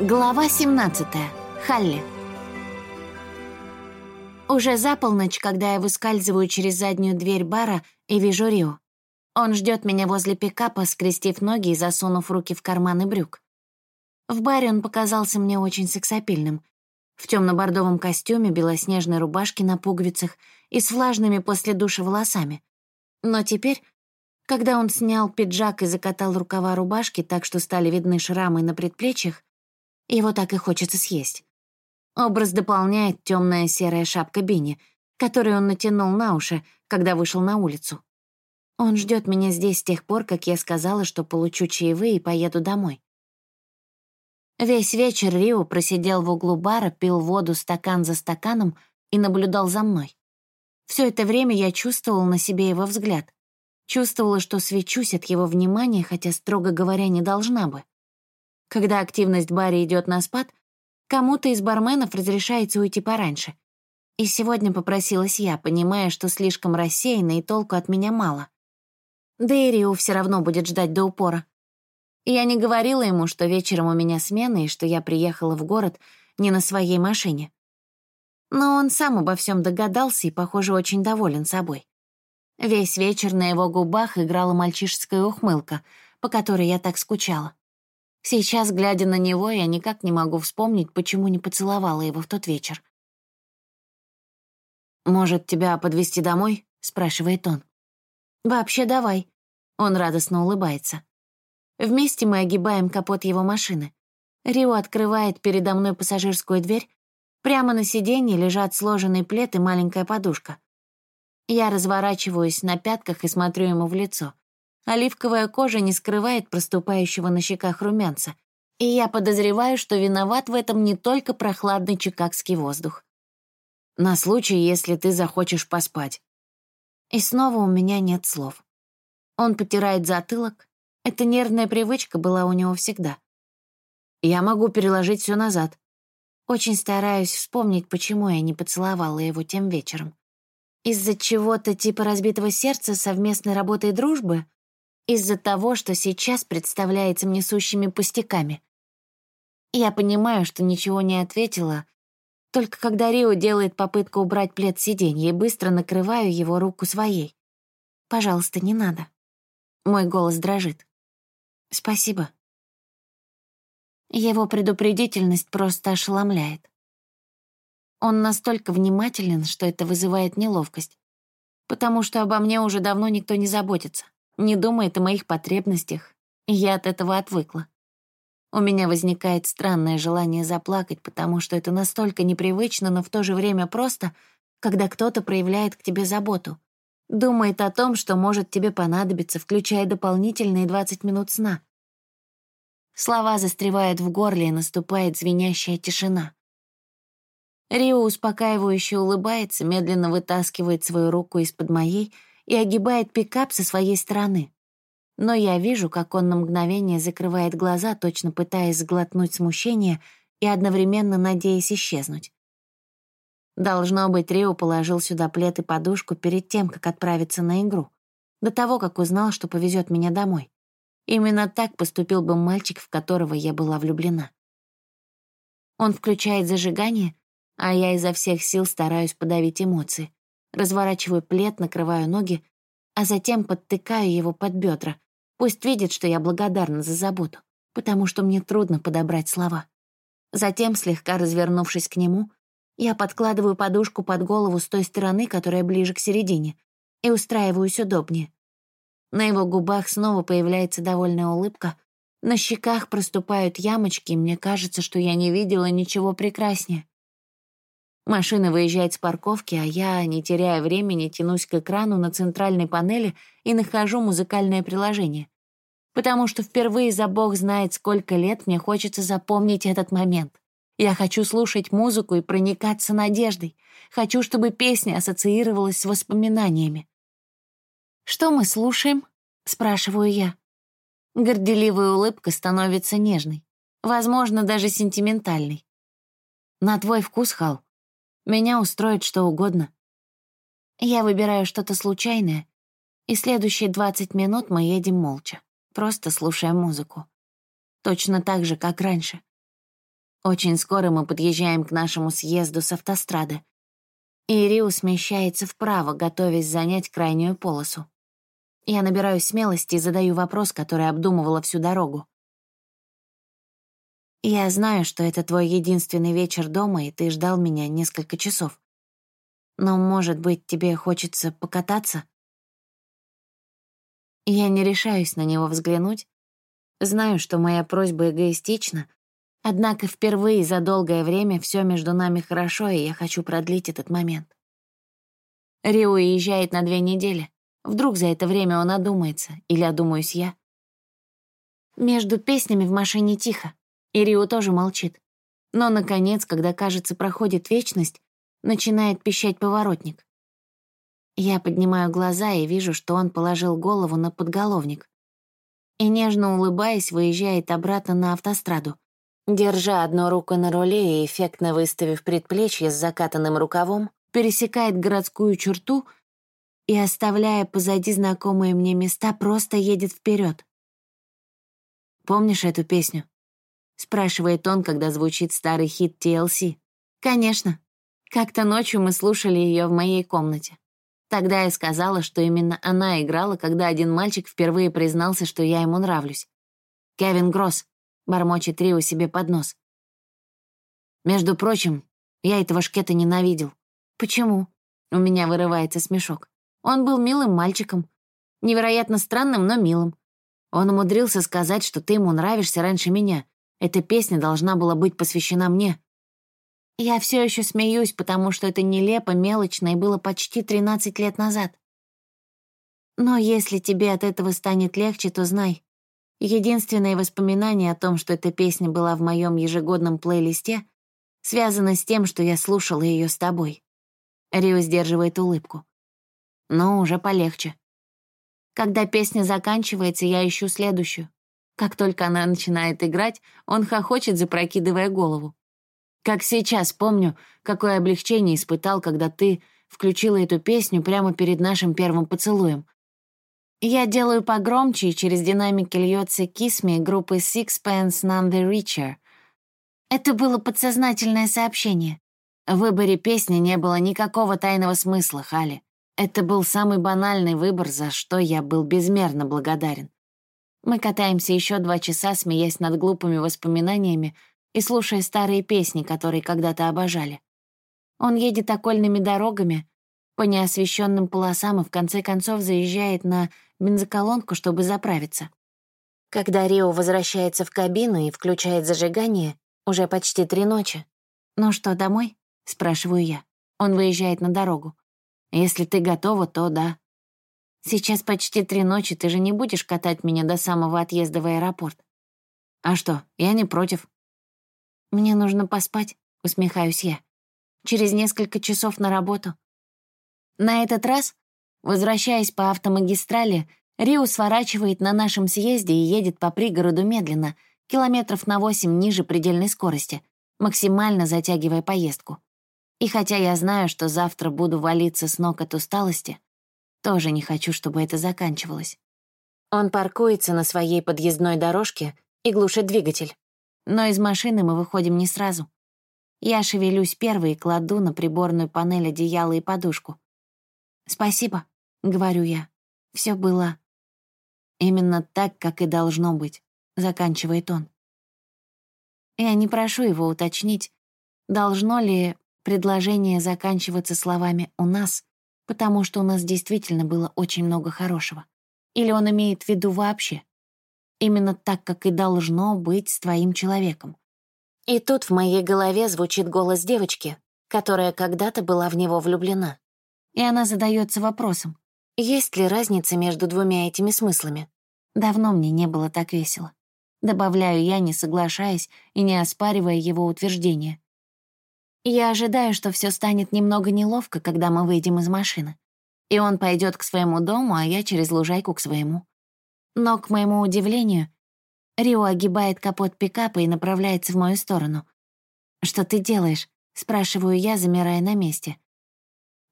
Глава 17. Халли. Уже за полночь, когда я выскальзываю через заднюю дверь бара и вижу Рио. Он ждет меня возле пикапа, скрестив ноги и засунув руки в карманы брюк. В баре он показался мне очень сексапильным. В темно-бордовом костюме, белоснежной рубашке на пуговицах и с влажными после душа волосами. Но теперь, когда он снял пиджак и закатал рукава рубашки так, что стали видны шрамы на предплечьях, его так и хочется съесть. Образ дополняет темная серая шапка Бини, которую он натянул на уши, когда вышел на улицу. Он ждет меня здесь с тех пор, как я сказала, что получу чаевые и поеду домой. Весь вечер Рио просидел в углу бара, пил воду стакан за стаканом и наблюдал за мной. Все это время я чувствовала на себе его взгляд. Чувствовала, что свечусь от его внимания, хотя, строго говоря, не должна бы. Когда активность Барри идет на спад, кому-то из барменов разрешается уйти пораньше. И сегодня попросилась я, понимая, что слишком рассеяна и толку от меня мало. Да и Рио все равно будет ждать до упора. Я не говорила ему, что вечером у меня смена и что я приехала в город не на своей машине. Но он сам обо всем догадался и, похоже, очень доволен собой. Весь вечер на его губах играла мальчишеская ухмылка, по которой я так скучала. Сейчас, глядя на него, я никак не могу вспомнить, почему не поцеловала его в тот вечер. «Может, тебя подвезти домой?» — спрашивает он. «Вообще давай». Он радостно улыбается. Вместе мы огибаем капот его машины. Рио открывает передо мной пассажирскую дверь. Прямо на сиденье лежат сложенный плед и маленькая подушка. Я разворачиваюсь на пятках и смотрю ему в лицо. Оливковая кожа не скрывает проступающего на щеках румянца, и я подозреваю, что виноват в этом не только прохладный чикагский воздух. На случай, если ты захочешь поспать. И снова у меня нет слов. Он потирает затылок. Эта нервная привычка была у него всегда. Я могу переложить все назад. Очень стараюсь вспомнить, почему я не поцеловала его тем вечером. Из-за чего-то типа разбитого сердца, совместной работы и дружбы? Из-за того, что сейчас представляется мне сущими пустяками. Я понимаю, что ничего не ответила, только когда Рио делает попытку убрать плед сиденья и быстро накрываю его руку своей. «Пожалуйста, не надо». Мой голос дрожит. «Спасибо». Его предупредительность просто ошеломляет. Он настолько внимателен, что это вызывает неловкость, потому что обо мне уже давно никто не заботится не думает о моих потребностях, я от этого отвыкла. У меня возникает странное желание заплакать, потому что это настолько непривычно, но в то же время просто, когда кто-то проявляет к тебе заботу, думает о том, что может тебе понадобиться, включая дополнительные 20 минут сна. Слова застревают в горле, и наступает звенящая тишина. Рио успокаивающе улыбается, медленно вытаскивает свою руку из-под моей — и огибает пикап со своей стороны. Но я вижу, как он на мгновение закрывает глаза, точно пытаясь сглотнуть смущение и одновременно надеясь исчезнуть. Должно быть, Рио положил сюда плед и подушку перед тем, как отправиться на игру, до того, как узнал, что повезет меня домой. Именно так поступил бы мальчик, в которого я была влюблена. Он включает зажигание, а я изо всех сил стараюсь подавить эмоции разворачиваю плед, накрываю ноги, а затем подтыкаю его под бедра. Пусть видит, что я благодарна за заботу, потому что мне трудно подобрать слова. Затем, слегка развернувшись к нему, я подкладываю подушку под голову с той стороны, которая ближе к середине, и устраиваюсь удобнее. На его губах снова появляется довольная улыбка, на щеках проступают ямочки, и мне кажется, что я не видела ничего прекраснее. Машина выезжает с парковки, а я, не теряя времени, тянусь к экрану на центральной панели и нахожу музыкальное приложение. Потому что впервые за бог знает, сколько лет мне хочется запомнить этот момент. Я хочу слушать музыку и проникаться надеждой. Хочу, чтобы песня ассоциировалась с воспоминаниями. «Что мы слушаем?» — спрашиваю я. Горделивая улыбка становится нежной, возможно, даже сентиментальной. «На твой вкус, Хал», меня устроит что угодно. Я выбираю что-то случайное, и следующие 20 минут мы едем молча, просто слушая музыку. Точно так же, как раньше. Очень скоро мы подъезжаем к нашему съезду с автострады. И Риу смещается вправо, готовясь занять крайнюю полосу. Я набираю смелости и задаю вопрос, который обдумывала всю дорогу. «Я знаю, что это твой единственный вечер дома, и ты ждал меня несколько часов. Но, может быть, тебе хочется покататься?» Я не решаюсь на него взглянуть. Знаю, что моя просьба эгоистична, однако впервые за долгое время все между нами хорошо, и я хочу продлить этот момент. Рио уезжает на две недели. Вдруг за это время он одумается, или одумаюсь я. Между песнями в машине тихо, и Рио тоже молчит. Но, наконец, когда, кажется, проходит вечность, начинает пищать поворотник. Я поднимаю глаза и вижу, что он положил голову на подголовник. И, нежно улыбаясь, выезжает обратно на автостраду, держа одну руку на руле и эффектно выставив предплечье с закатанным рукавом, пересекает городскую черту и, оставляя позади знакомые мне места, просто едет вперед. «Помнишь эту песню?» — спрашивает он, когда звучит старый хит TLC. «Конечно. Как-то ночью мы слушали ее в моей комнате. Тогда я сказала, что именно она играла, когда один мальчик впервые признался, что я ему нравлюсь. «Кевин Гросс», — бормочет Рио себе под нос. «Между прочим, я этого шкета ненавидел». «Почему?» — у меня вырывается смешок. «Он был милым мальчиком. Невероятно странным, но милым. Он умудрился сказать, что ты ему нравишься раньше меня. Эта песня должна была быть посвящена мне. Я все еще смеюсь, потому что это нелепо, мелочно и было почти 13 лет назад. Но если тебе от этого станет легче, то знай. Единственное воспоминание о том, что эта песня была в моем ежегодном плейлисте, связано с тем, что я слушала ее с тобой. Рио сдерживает улыбку. Но уже полегче. Когда песня заканчивается, я ищу следующую. Как только она начинает играть, он хохочет, запрокидывая голову. Как сейчас помню, какое облегчение испытал, когда ты включила эту песню прямо перед нашим первым поцелуем. Я делаю погромче, и через динамики льется «Kiss Me» группы Sixpence None the Richer. Это было подсознательное сообщение. В выборе песни не было никакого тайного смысла, Хали. Это был самый банальный выбор, за что я был безмерно благодарен. Мы катаемся еще два часа, смеясь над глупыми воспоминаниями, и слушая старые песни, которые когда-то обожали. Он едет окольными дорогами, по неосвещенным полосам и в конце концов заезжает на бензоколонку, чтобы заправиться. Когда Рио возвращается в кабину и включает зажигание, уже почти три ночи. «Ну что, домой?» — спрашиваю я. Он выезжает на дорогу. «Если ты готова, то да». «Сейчас почти три ночи, ты же не будешь катать меня до самого отъезда в аэропорт?» «А что, я не против», «Мне нужно поспать», — усмехаюсь я. «Через несколько часов на работу». На этот раз, возвращаясь по автомагистрали, Рио сворачивает на нашем съезде и едет по пригороду медленно, километров на восемь ниже предельной скорости, максимально затягивая поездку. И хотя я знаю, что завтра буду валиться с ног от усталости, тоже не хочу, чтобы это заканчивалось. Он паркуется на своей подъездной дорожке и глушит двигатель. Но из машины мы выходим не сразу. Я шевелюсь первой и кладу на приборную панель одеяло и подушку. «Спасибо», — говорю я. Все было именно так, как и должно быть», — заканчивает он. Я не прошу его уточнить, должно ли предложение заканчиваться словами «у нас», потому что у нас действительно было очень много хорошего. Или он имеет в виду вообще. Именно так, как и должно быть с твоим человеком. И тут в моей голове звучит голос девочки, которая когда-то была в него влюблена. И она задается вопросом, есть ли разница между двумя этими смыслами? Давно мне не было так весело. Добавляю я, не соглашаясь и не оспаривая его утверждение. Я ожидаю, что все станет немного неловко, когда мы выйдем из машины. И он пойдет к своему дому, а я через лужайку к своему. Но, к моему удивлению, Рио огибает капот пикапа и направляется в мою сторону. «Что ты делаешь?» — спрашиваю я, замирая на месте.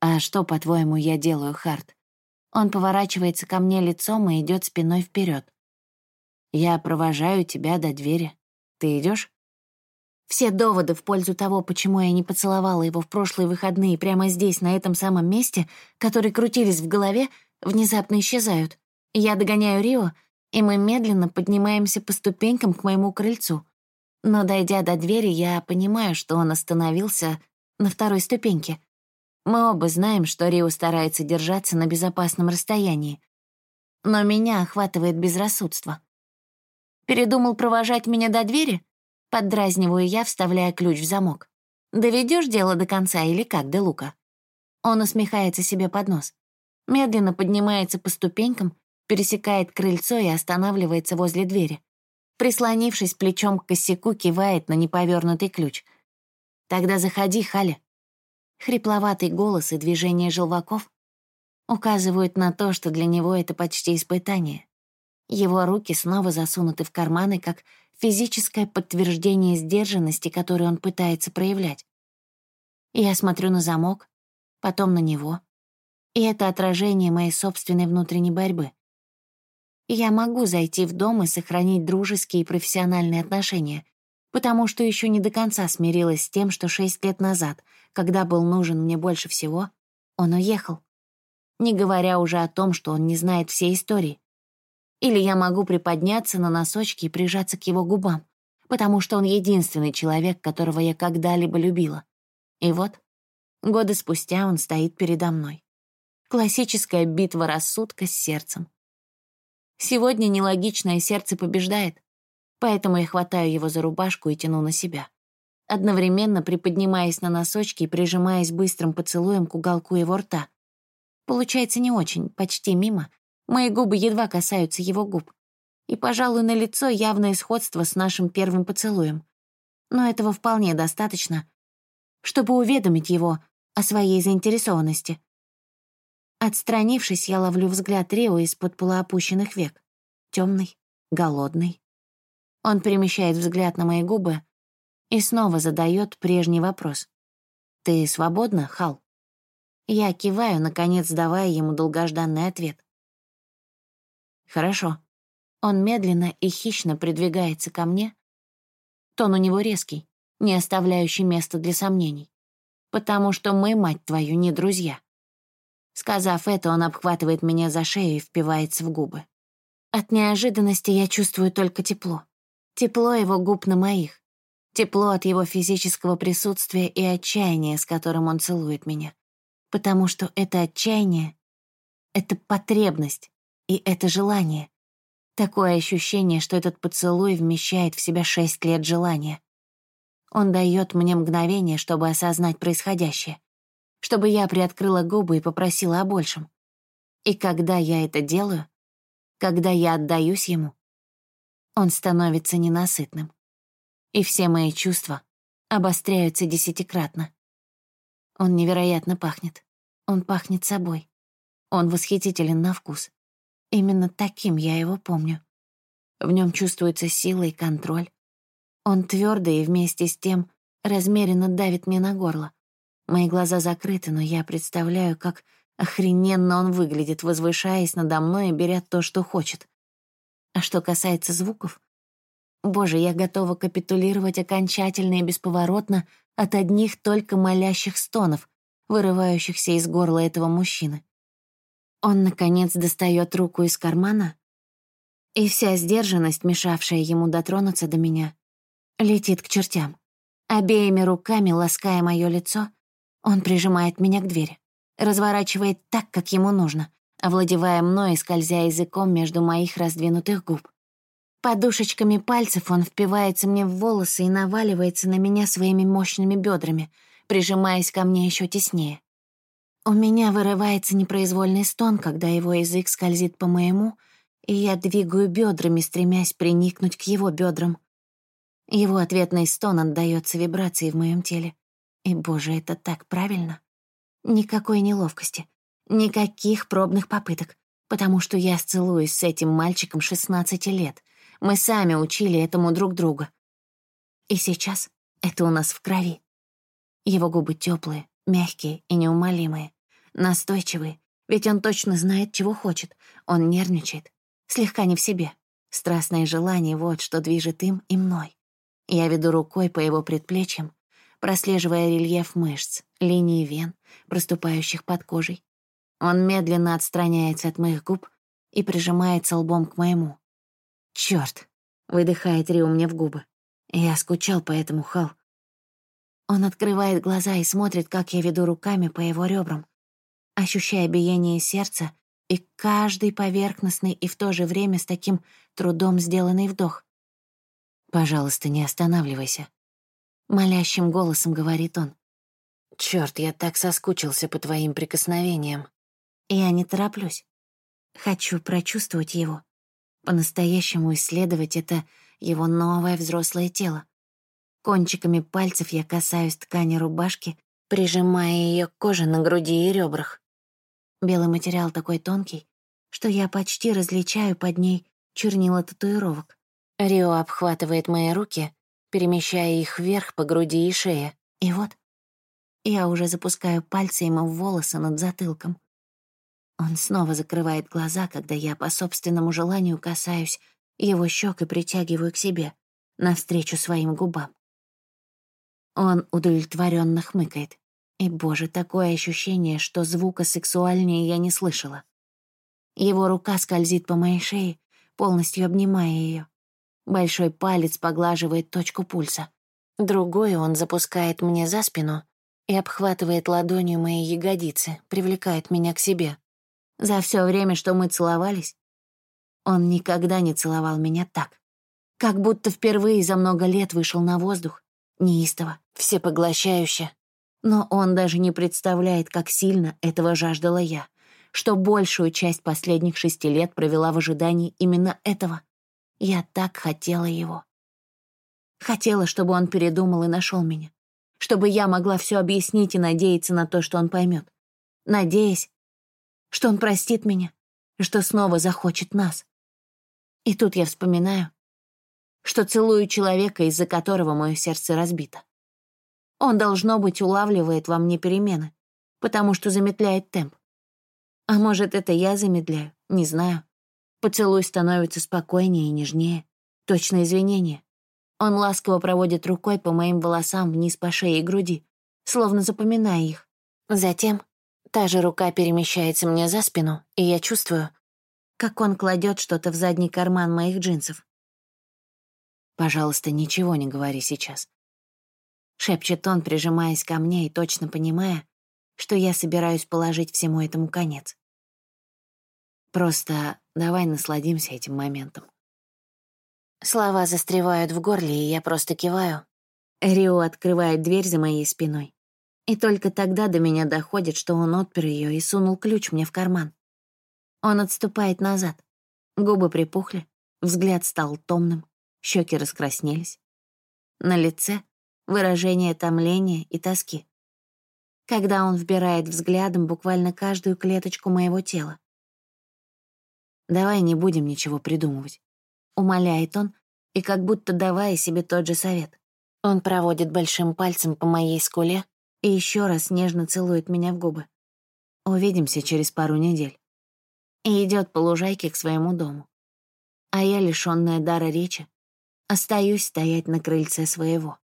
«А что, по-твоему, я делаю, Харт?» Он поворачивается ко мне лицом и идет спиной вперед. «Я провожаю тебя до двери. Ты идешь? Все доводы в пользу того, почему я не поцеловала его в прошлые выходные прямо здесь, на этом самом месте, которые крутились в голове, внезапно исчезают. Я догоняю Рио, и мы медленно поднимаемся по ступенькам к моему крыльцу. Но, дойдя до двери, я понимаю, что он остановился на второй ступеньке. Мы оба знаем, что Рио старается держаться на безопасном расстоянии. Но меня охватывает безрассудство. Передумал провожать меня до двери? Поддразниваю я, вставляя ключ в замок. Доведешь дело до конца или как, Де Лука? Он усмехается себе под нос. Медленно поднимается по ступенькам, пересекает крыльцо и останавливается возле двери. Прислонившись плечом к косяку, кивает на неповернутый ключ. «Тогда заходи, Халя». Хрипловатый голос и движение желваков указывают на то, что для него это почти испытание. Его руки снова засунуты в карманы, как физическое подтверждение сдержанности, которую он пытается проявлять. Я смотрю на замок, потом на него, и это отражение моей собственной внутренней борьбы. Я могу зайти в дом и сохранить дружеские и профессиональные отношения, потому что еще не до конца смирилась с тем, что шесть лет назад, когда был нужен мне больше всего, он уехал. Не говоря уже о том, что он не знает всей истории. Или я могу приподняться на носочки и прижаться к его губам, потому что он единственный человек, которого я когда-либо любила. И вот, годы спустя он стоит передо мной. Классическая битва рассудка с сердцем. Сегодня нелогичное сердце побеждает, поэтому я хватаю его за рубашку и тяну на себя, одновременно приподнимаясь на носочки и прижимаясь быстрым поцелуем к уголку его рта. Получается не очень, почти мимо. Мои губы едва касаются его губ. И, пожалуй, на лицо явное сходство с нашим первым поцелуем. Но этого вполне достаточно, чтобы уведомить его о своей заинтересованности. Отстранившись, я ловлю взгляд Рио из-под полуопущенных век. Темный, голодный. Он перемещает взгляд на мои губы и снова задает прежний вопрос. «Ты свободна, Хал?» Я киваю, наконец давая ему долгожданный ответ. «Хорошо». Он медленно и хищно придвигается ко мне. Тон у него резкий, не оставляющий места для сомнений. Потому что мы, мать твою, не друзья. Сказав это, он обхватывает меня за шею и впивается в губы. От неожиданности я чувствую только тепло. Тепло его губ на моих. Тепло от его физического присутствия и отчаяния, с которым он целует меня. Потому что это отчаяние — это потребность, и это желание. Такое ощущение, что этот поцелуй вмещает в себя шесть лет желания. Он дает мне мгновение, чтобы осознать происходящее чтобы я приоткрыла губы и попросила о большем. И когда я это делаю, когда я отдаюсь ему, он становится ненасытным. И все мои чувства обостряются десятикратно. Он невероятно пахнет. Он пахнет собой. Он восхитителен на вкус. Именно таким я его помню. В нем чувствуется сила и контроль. Он твердый и вместе с тем размеренно давит мне на горло. Мои глаза закрыты, но я представляю, как охрененно он выглядит, возвышаясь надо мной и беря то, что хочет. А что касается звуков... Боже, я готова капитулировать окончательно и бесповоротно от одних только молящих стонов, вырывающихся из горла этого мужчины. Он, наконец, достает руку из кармана, и вся сдержанность, мешавшая ему дотронуться до меня, летит к чертям. Обеими руками лаская мое лицо, он прижимает меня к двери, разворачивает так, как ему нужно, овладевая мной и скользя языком между моих раздвинутых губ. Подушечками пальцев он впивается мне в волосы и наваливается на меня своими мощными бедрами, прижимаясь ко мне еще теснее. У меня вырывается непроизвольный стон, когда его язык скользит по моему, и я двигаю бедрами, стремясь приникнуть к его бедрам. Его ответный стон отдаётся вибрации в моем теле. И, боже, это так правильно. Никакой неловкости, никаких пробных попыток, потому что я сцелуюсь с этим мальчиком 16 лет. Мы сами учили этому друг друга. И сейчас это у нас в крови. Его губы теплые, мягкие и неумолимые, настойчивые, ведь он точно знает, чего хочет. Он нервничает, слегка не в себе. Страстное желание — вот что движет им и мной. Я веду рукой по его предплечьям, прослеживая рельеф мышц, линии вен, проступающих под кожей. Он медленно отстраняется от моих губ и прижимается лбом к моему. Чёрт! выдыхает Рио мне в губы. Я скучал по этому, Хал. Он открывает глаза и смотрит, как я веду руками по его ребрам, ощущая биение сердца и каждый поверхностный и в то же время с таким трудом сделанный вдох. «Пожалуйста, не останавливайся», — молящим голосом говорит он. «Чёрт, я так соскучился по твоим прикосновениям». Я не тороплюсь. Хочу прочувствовать его, по-настоящему исследовать это его новое взрослое тело. Кончиками пальцев я касаюсь ткани рубашки, прижимая ее к коже на груди и ребрах. Белый материал такой тонкий, что я почти различаю под ней чернила татуировок. Рио обхватывает мои руки, перемещая их вверх по груди и шее. И вот я уже запускаю пальцы ему в волосы над затылком. Он снова закрывает глаза, когда я по собственному желанию касаюсь его щек и притягиваю к себе, навстречу своим губам. Он удовлетворенно хмыкает. И, боже, такое ощущение, что звука сексуальнее я не слышала. Его рука скользит по моей шее, полностью обнимая ее. Большой палец поглаживает точку пульса. Другой он запускает мне за спину и обхватывает ладонью мои ягодицы, привлекает меня к себе. За все время, что мы целовались, он никогда не целовал меня так. Как будто впервые за много лет вышел на воздух, неистово, всепоглощающе. Но он даже не представляет, как сильно этого жаждала я, что большую часть последних шести лет провела в ожидании именно этого. Я так хотела его. Хотела, чтобы он передумал и нашел меня. Чтобы я могла все объяснить и надеяться на то, что он поймет. Надеясь, что он простит меня, что снова захочет нас. И тут я вспоминаю, что целую человека, из-за которого мое сердце разбито. Он, должно быть, улавливает во мне перемены, потому что замедляет темп. А может, это я замедляю, не знаю. Поцелуй становится спокойнее и нежнее. Точно извинение. Он ласково проводит рукой по моим волосам вниз по шее и груди, словно запоминая их. Затем та же рука перемещается мне за спину, и я чувствую, как он кладет что-то в задний карман моих джинсов. «Пожалуйста, ничего не говори сейчас», — шепчет он, прижимаясь ко мне и точно понимая, что я собираюсь положить всему этому конец. Просто давай насладимся этим моментом. Слова застревают в горле, и я просто киваю. Рио открывает дверь за моей спиной. И только тогда до меня доходит, что он отпер ее и сунул ключ мне в карман. Он отступает назад. Губы припухли, взгляд стал томным, щеки раскраснелись. На лице выражение томления и тоски. Когда он вбирает взглядом буквально каждую клеточку моего тела. «Давай не будем ничего придумывать», — умоляет он, и как будто давая себе тот же совет. Он проводит большим пальцем по моей скуле и еще раз нежно целует меня в губы. Увидимся через пару недель. И идет по лужайке к своему дому. А я, лишённая дара речи, остаюсь стоять на крыльце своего.